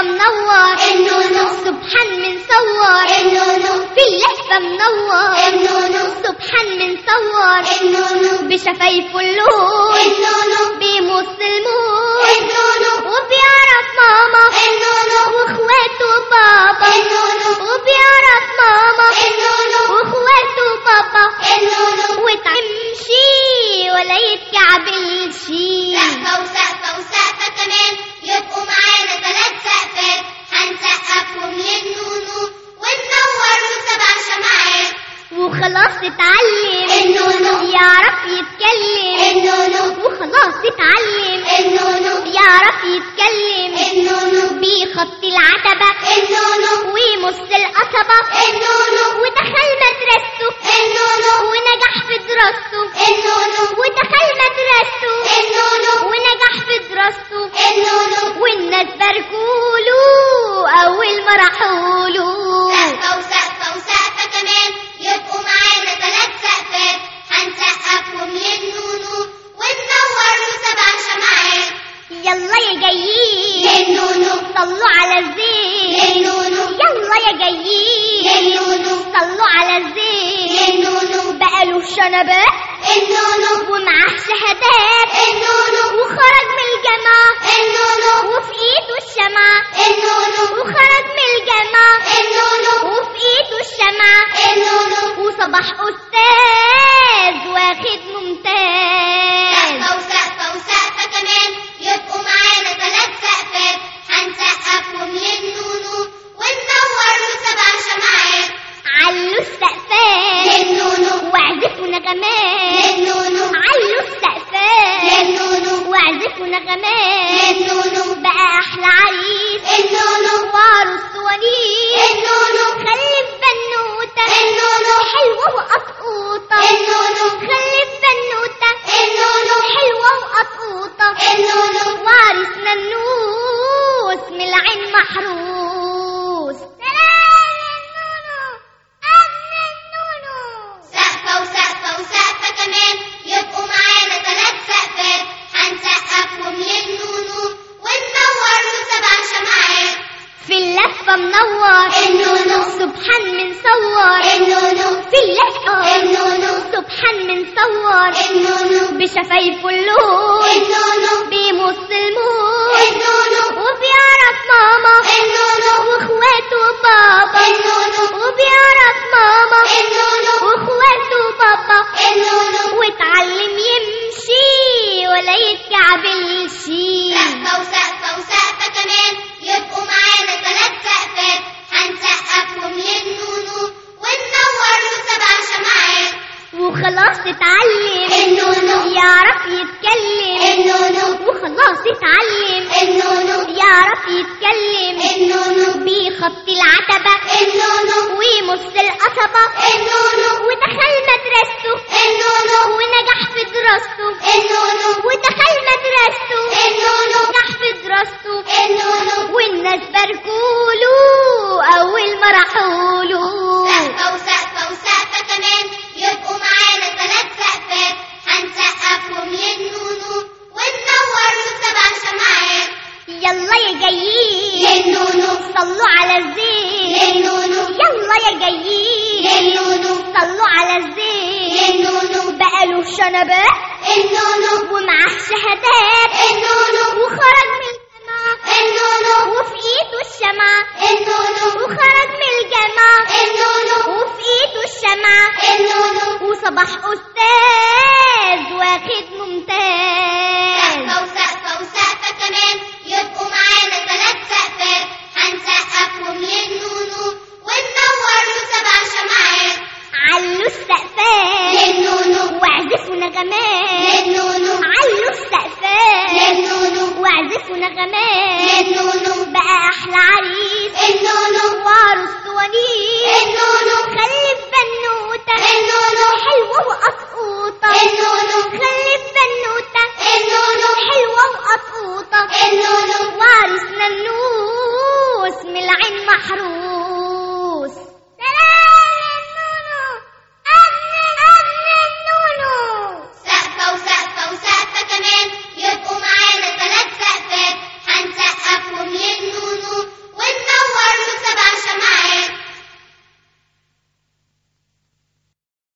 اللهفة منور. سبحان من صور. في اللهفة منور. سبحان من صور. بشفايفه اللون بيمص الموت وبيعرف ماما. النونو وأخواته بابا النونو القصبة النونو ودخل مدرسته. النونو ونجح في دراسته. النونو ودخل مدرسته. النونو ونجح في دراسته. النونو والناس باركوله أول ما راحوله جايين للنونو صلوا على الزين للنونو بقاله شنبات النونو. ومعاه شهادات. النونو. وخرج من الجامعة. نغمات للنونو بقى أحلى عريس. النونو وعروس ونيس. النونو خلف بنوتة. النونو حلوة وقطقوطة النونو سبحان من صور. النونو في اللفة النونو سبحان من صور. بشفايفه اللون بيمص الموت وبيعرف ماما وخلاص اتعلم النونو يعرف يتكلم. النونو وخلاص اتعلم النونو يعرف يتكلم. النونو بيخط العتبة. النونو ويمص القصبة. النونو ودخل مدرسته. النونو ونجح في دراسته. النونو ودخل مدرسته. يلا يا جايين. للنونو صلوا على الزين. للنونو بقاله شنبات النونو. ومعاه شهادات. النونو. وخرج من الجامعة. النونو. وفي إيده الشمعة. النونو. وخرج من الجامعة. النونو. وفي إيده الشمعة. النونو. وصباح أستاذ. يكون نغمات. النونو بقى أحلى عريس. النونو وعروس ونيس النونو خلف بنوتة النونو حلوة وقطقوطة النونو خلف بنوتة النونو حلوة وقطقوطة النونو وعروس ننوس من العين محروس.